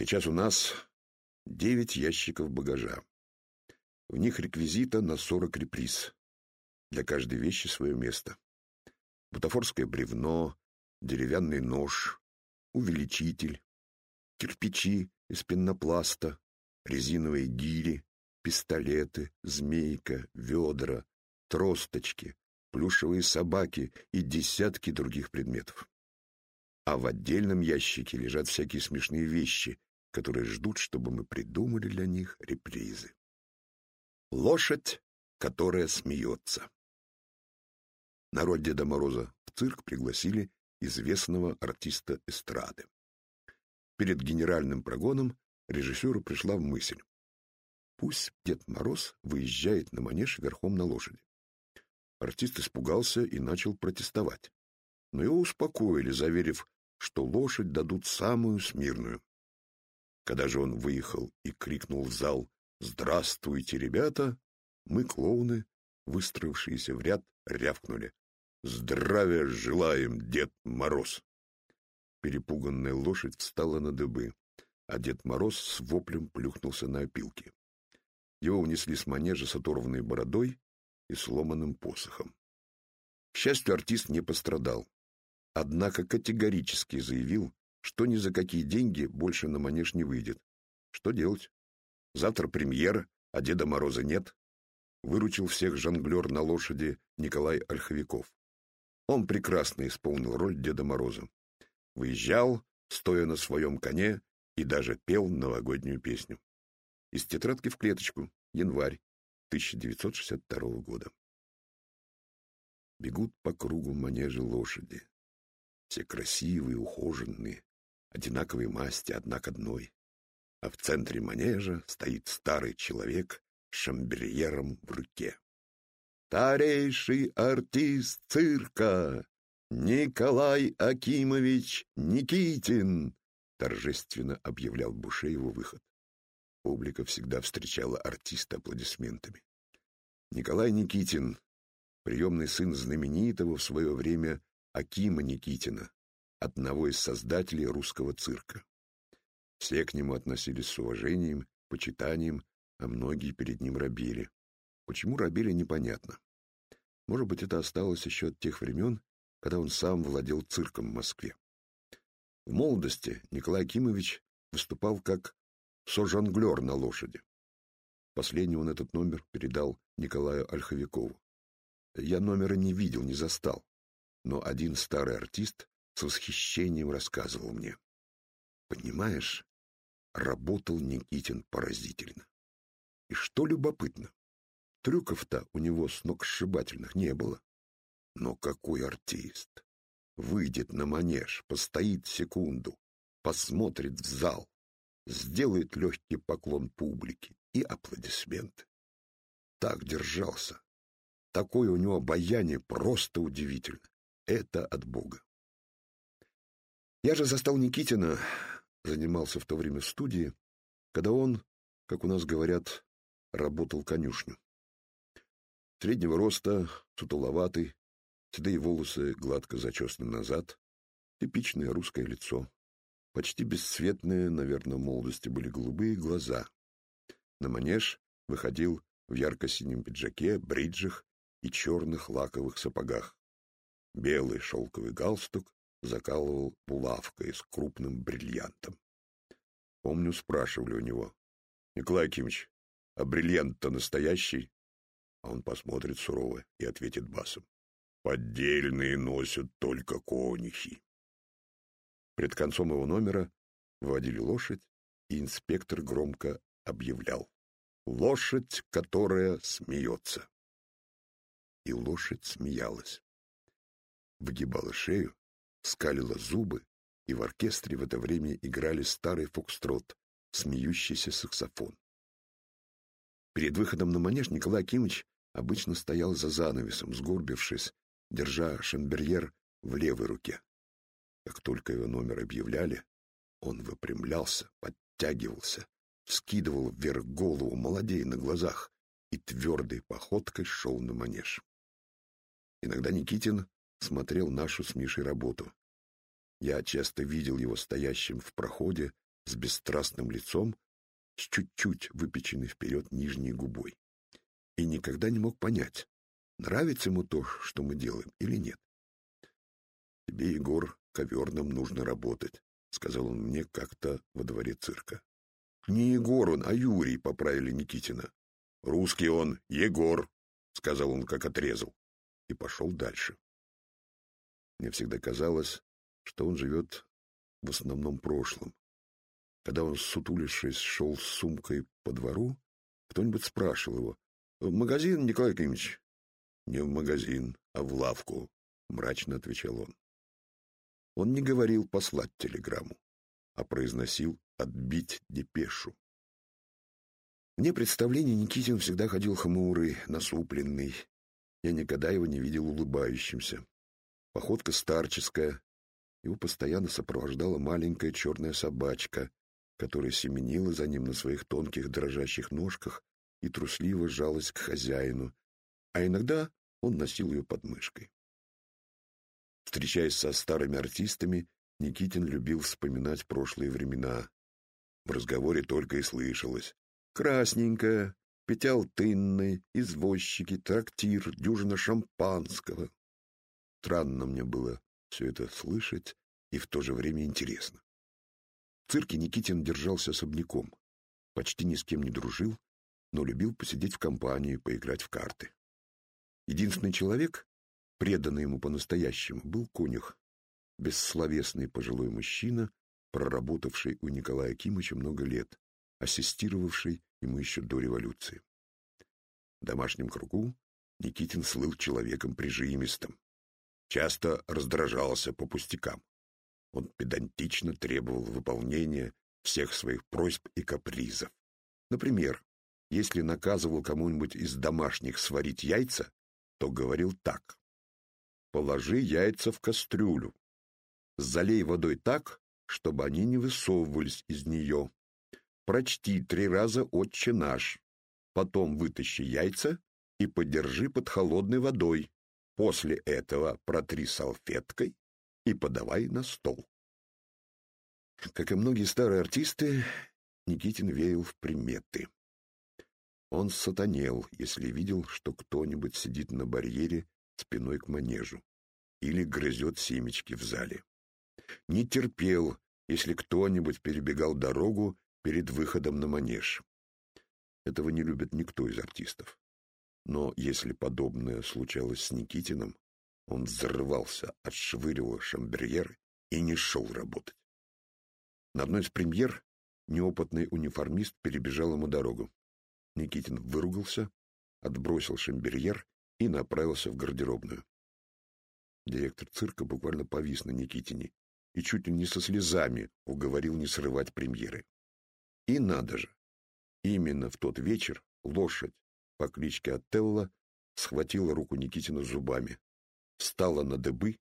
Сейчас у нас девять ящиков багажа. В них реквизита на сорок реприз. Для каждой вещи свое место. Бутафорское бревно, деревянный нож, увеличитель, кирпичи из пенопласта, резиновые гири, пистолеты, змейка, ведра, тросточки, плюшевые собаки и десятки других предметов. А в отдельном ящике лежат всякие смешные вещи, которые ждут, чтобы мы придумали для них репризы. Лошадь, которая смеется. Народ Деда Мороза в цирк пригласили известного артиста эстрады. Перед генеральным прогоном режиссеру пришла в мысль. Пусть Дед Мороз выезжает на манеж верхом на лошади. Артист испугался и начал протестовать. Но его успокоили, заверив, что лошадь дадут самую смирную. Когда же он выехал и крикнул в зал «Здравствуйте, ребята!», мы, клоуны, выстроившиеся в ряд, рявкнули. «Здравия желаем, Дед Мороз!» Перепуганная лошадь встала на дыбы, а Дед Мороз с воплем плюхнулся на опилки. Его унесли с манежа с оторванной бородой и сломанным посохом. К счастью, артист не пострадал, однако категорически заявил, что ни за какие деньги больше на манеж не выйдет. Что делать? Завтра премьера, а Деда Мороза нет. Выручил всех жонглер на лошади Николай Ольховиков. Он прекрасно исполнил роль Деда Мороза. Выезжал, стоя на своем коне, и даже пел новогоднюю песню. Из тетрадки в клеточку. Январь 1962 года. Бегут по кругу манежи лошади. Все красивые, ухоженные, одинаковой масти, одна к одной. А в центре манежа стоит старый человек с шамберьером в руке. «Старейший артист цирка! Николай Акимович Никитин!» торжественно объявлял Буше его выход. Публика всегда встречала артиста аплодисментами. Николай Никитин, приемный сын знаменитого в свое время Акима Никитина, одного из создателей русского цирка. Все к нему относились с уважением, почитанием, а многие перед ним робили. Почему робили, непонятно. Может быть, это осталось еще от тех времен, когда он сам владел цирком в Москве. В молодости Николай Акимович выступал как сожонглер на лошади. Последний он этот номер передал Николаю Ольховикову. Я номера не видел, не застал, но один старый артист с восхищением рассказывал мне. Понимаешь, работал Никитин поразительно. И что любопытно, трюков-то у него сногсшибательных не было. Но какой артист! Выйдет на манеж, постоит секунду, посмотрит в зал, сделает легкий поклон публике и аплодисменты. Так держался. Такое у него обаяние просто удивительно. Это от Бога. Я же застал Никитина, занимался в то время в студии, когда он, как у нас говорят, работал конюшню. Среднего роста, сутуловатый, седые волосы гладко зачесаны назад, типичное русское лицо. Почти бесцветные, наверное, в молодости были голубые глаза. На манеж выходил в ярко-синем пиджаке, бриджах и черных лаковых сапогах. Белый шелковый галстук закалывал булавкой с крупным бриллиантом. Помню, спрашивали у него, «Николай Акимович, а бриллиант-то настоящий?» А он посмотрит сурово и ответит басом, «Поддельные носят только конюхи». Пред концом его номера вводили лошадь, и инспектор громко объявлял. «Лошадь, которая смеется». И лошадь смеялась. Выгибала шею, скалила зубы, и в оркестре в это время играли старый фокстрот, смеющийся саксофон. Перед выходом на манеж Николай Акимович обычно стоял за занавесом, сгорбившись, держа шамберьер в левой руке. Как только его номер объявляли, он выпрямлялся, подтягивался, скидывал вверх голову, молодей на глазах, и твердой походкой шел на манеж. Иногда Никитин смотрел нашу с Мишей работу. Я часто видел его стоящим в проходе с бесстрастным лицом, с чуть-чуть выпеченной вперед нижней губой. И никогда не мог понять, нравится ему то, что мы делаем, или нет. «Тебе, Егор, ковер нам нужно работать», — сказал он мне как-то во дворе цирка. «Не Егор он, а Юрий», — поправили Никитина. «Русский он, Егор», — сказал он, как отрезал, и пошел дальше. Мне всегда казалось, что он живет в основном прошлым. Когда он, сутулившись, шел с сумкой по двору, кто-нибудь спрашивал его, «В магазин, Николай Климович?» «Не в магазин, а в лавку», — мрачно отвечал он. Он не говорил послать телеграмму, а произносил отбить депешу. Вне представления Никитин всегда ходил хмурый, насупленный. Я никогда его не видел улыбающимся. Походка старческая. Его постоянно сопровождала маленькая черная собачка, которая семенила за ним на своих тонких дрожащих ножках и трусливо жалась к хозяину, а иногда он носил ее под мышкой. Встречаясь со старыми артистами, Никитин любил вспоминать прошлые времена. В разговоре только и слышалось. «Красненькая, пятиалтынный, извозчики, трактир, дюжина шампанского». Странно мне было все это слышать и в то же время интересно. В цирке Никитин держался особняком, почти ни с кем не дружил, но любил посидеть в компании, поиграть в карты. Единственный человек, преданный ему по-настоящему, был конюх, бессловесный пожилой мужчина, проработавший у Николая Кимыча много лет, ассистировавший ему еще до революции. В домашнем кругу Никитин слыл человеком прижимистым, часто раздражался по пустякам. Он педантично требовал выполнения всех своих просьб и капризов. Например, если наказывал кому-нибудь из домашних сварить яйца, то говорил так. «Положи яйца в кастрюлю, залей водой так, чтобы они не высовывались из нее. Прочти три раза «Отче наш», потом вытащи яйца и подержи под холодной водой. После этого протри салфеткой и подавай на стол. Как и многие старые артисты, Никитин верил в приметы. Он сатанел, если видел, что кто-нибудь сидит на барьере спиной к манежу или грызет семечки в зале. Не терпел, если кто-нибудь перебегал дорогу перед выходом на манеж. Этого не любит никто из артистов. Но если подобное случалось с Никитиным, он взрывался, отшвыривал шамберьеры и не шел работать. На одной из премьер неопытный униформист перебежал ему дорогу. Никитин выругался, отбросил шамберьер и направился в гардеробную. Директор цирка буквально повис на Никитине и чуть ли не со слезами уговорил не срывать премьеры. И надо же! Именно в тот вечер лошадь по кличке Отелло схватила руку Никитина зубами, встала на дыбы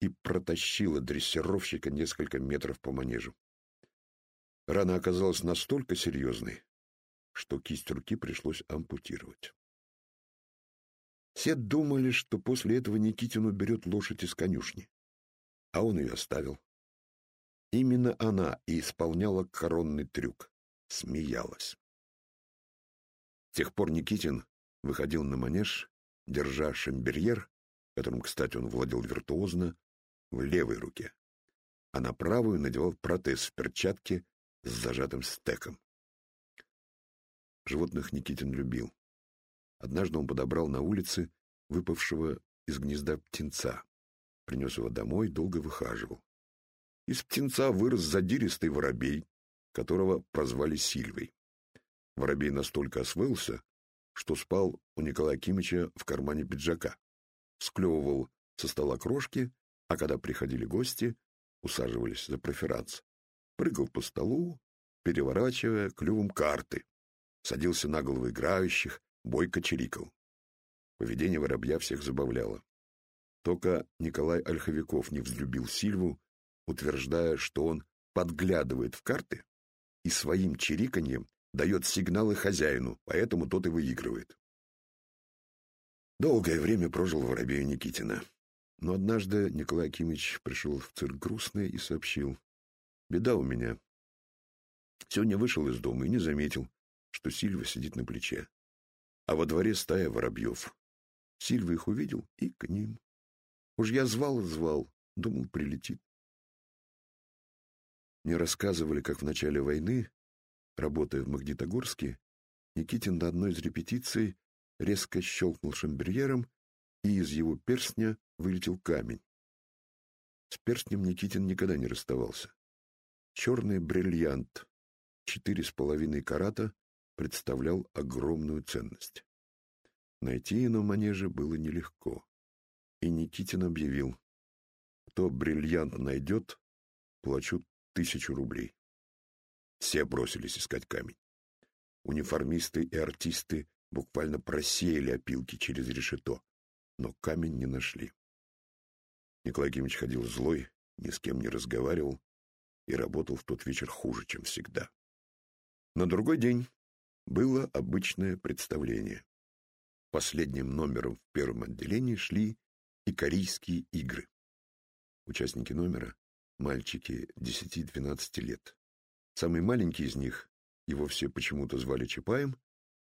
и протащила дрессировщика несколько метров по манежу. Рана оказалась настолько серьезной, что кисть руки пришлось ампутировать. Все думали, что после этого Никитин уберет лошадь из конюшни, а он ее оставил. Именно она и исполняла коронный трюк, смеялась. С тех пор Никитин выходил на манеж, держа шамберьер, которым, кстати, он владел виртуозно, в левой руке, а на правую надевал протез в перчатке с зажатым стеком. Животных Никитин любил. Однажды он подобрал на улице выпавшего из гнезда птенца, принес его домой, долго выхаживал. Из птенца вырос задиристый воробей, которого прозвали Сильвой. Воробей настолько освоился, что спал у Николая Кимыча в кармане пиджака, склевывал со стола крошки, а когда приходили гости, усаживались за проферанс, прыгал по столу, переворачивая клювом карты, садился на головы играющих, бойко чирикал. Поведение воробья всех забавляло. Только Николай Ольховиков не взлюбил Сильву, утверждая, что он подглядывает в карты и своим чириканьем дает сигналы хозяину, поэтому тот и выигрывает. Долгое время прожил воробей Никитина. Но однажды Николай Кимич пришел в цирк грустный и сообщил. «Беда у меня. Сегодня вышел из дома и не заметил, что Сильва сидит на плече. А во дворе стая воробьев. Сильва их увидел и к ним. Уж я звал и звал, думал, прилетит. Мне рассказывали, как в начале войны, работая в Магнитогорске, Никитин на одной из репетиций резко щелкнул шамберьером, и из его перстня вылетел камень. С перстнем Никитин никогда не расставался. Черный бриллиант, четыре с половиной карата, представлял огромную ценность. Найти ее манеже было нелегко. И Никитин объявил, кто бриллиант найдет, плачу тысячу рублей. Все бросились искать камень. Униформисты и артисты буквально просеяли опилки через решето, но камень не нашли. Николай Кимович ходил злой, ни с кем не разговаривал и работал в тот вечер хуже, чем всегда. На другой день было обычное представление. Последним номером в первом отделении шли икорийские игры. Участники номера — мальчики 10-12 лет. Самый маленький из них, его все почему-то звали Чапаем,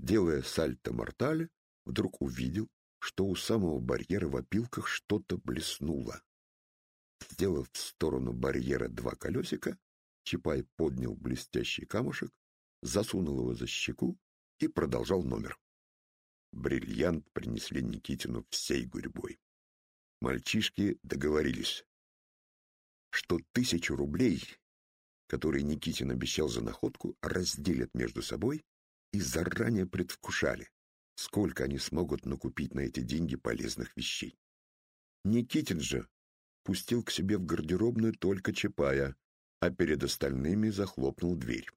делая сальто-мортале, вдруг увидел, что у самого барьера в опилках что-то блеснуло. Сделав в сторону барьера два колесика, Чапай поднял блестящий камушек, засунул его за щеку и продолжал номер. Бриллиант принесли Никитину всей гурьбой. Мальчишки договорились, что тысячу рублей, которые Никитин обещал за находку, разделят между собой и заранее предвкушали, сколько они смогут накупить на эти деньги полезных вещей. Никитин же пустил к себе в гардеробную только Чапая, а перед остальными захлопнул дверь.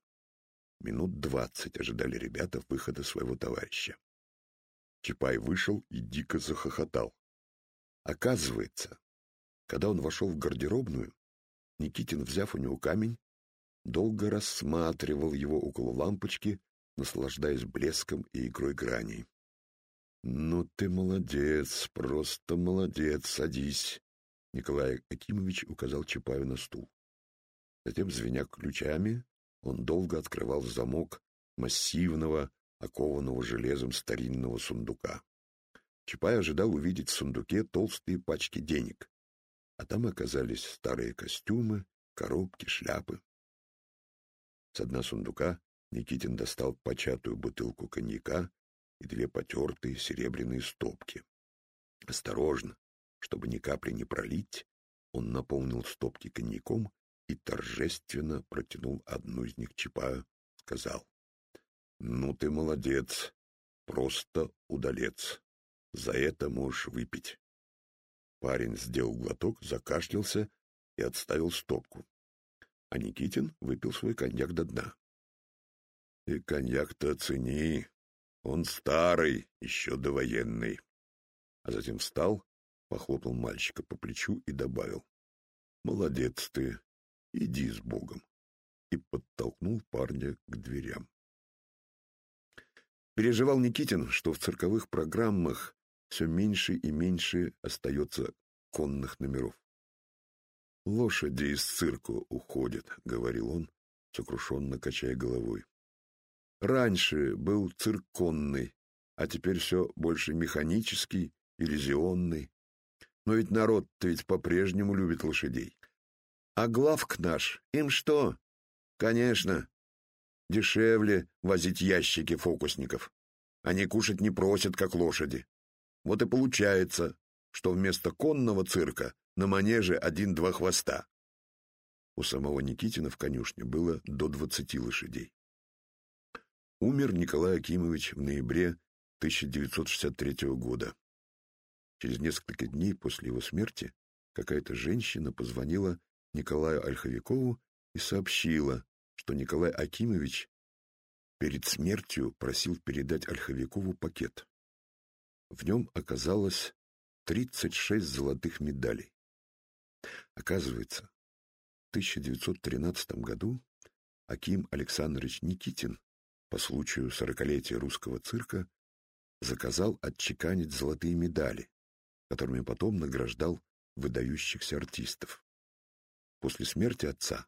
Минут двадцать ожидали ребята выхода своего товарища. Чапай вышел и дико захохотал. Оказывается, когда он вошел в гардеробную, Никитин, взяв у него камень, долго рассматривал его около лампочки, наслаждаясь блеском и игрой граней. «Ну ты молодец, просто молодец, садись!» Николай Акимович указал Чапаю на стул. Затем, звеня ключами, он долго открывал замок массивного, окованного железом старинного сундука. Чапай ожидал увидеть в сундуке толстые пачки денег, а там оказались старые костюмы, коробки, шляпы. С дна сундука Никитин достал початую бутылку коньяка и две потертые серебряные стопки. Осторожно, чтобы ни капли не пролить, он наполнил стопки коньяком и торжественно протянул одну из них Чапаю, сказал. — Ну ты молодец, просто удалец. За это можешь выпить. Парень сделал глоток, закашлялся и отставил стопку. А Никитин выпил свой коньяк до дна. — И коньяк-то оцени, он старый, еще довоенный. А затем встал, похлопал мальчика по плечу и добавил. — Молодец ты, иди с Богом. И подтолкнул парня к дверям. Переживал Никитин, что в цирковых программах все меньше и меньше остается конных номеров. «Лошади из цирка уходят», — говорил он, сокрушенно качая головой. Раньше был цирконный, а теперь все больше механический, иллюзионный. Но ведь народ-то ведь по-прежнему любит лошадей. А главк наш, им что? Конечно, дешевле возить ящики фокусников. Они кушать не просят, как лошади. Вот и получается, что вместо конного цирка на манеже один-два хвоста. У самого Никитина в конюшне было до двадцати лошадей. Умер Николай Акимович в ноябре 1963 года. Через несколько дней после его смерти какая-то женщина позвонила Николаю Ольховикову и сообщила, что Николай Акимович перед смертью просил передать Ольховикову пакет. В нем оказалось 36 золотых медалей. Оказывается, в 1913 году Аким Александрович Никитин по случаю сорокалетия русского цирка заказал отчеканить золотые медали, которыми потом награждал выдающихся артистов. После смерти отца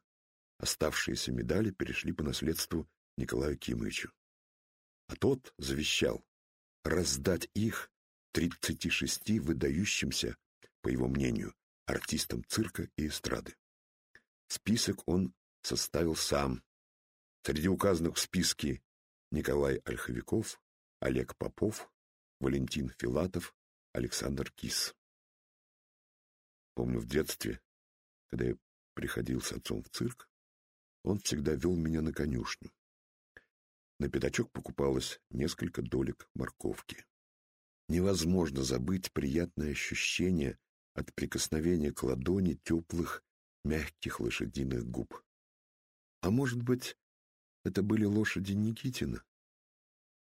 Оставшиеся медали перешли по наследству Николаю Кимовичу. А тот завещал раздать их 36 выдающимся, по его мнению, артистам цирка и эстрады. Список он составил сам. Среди указанных в списке Николай Ольховиков, Олег Попов, Валентин Филатов, Александр Кис. Помню в детстве, когда я приходил с отцом в цирк, он всегда вел меня на конюшню. На пятачок покупалось несколько долек морковки. Невозможно забыть приятное ощущение от прикосновения к ладони теплых, мягких лошадиных губ. А может быть, это были лошади Никитина?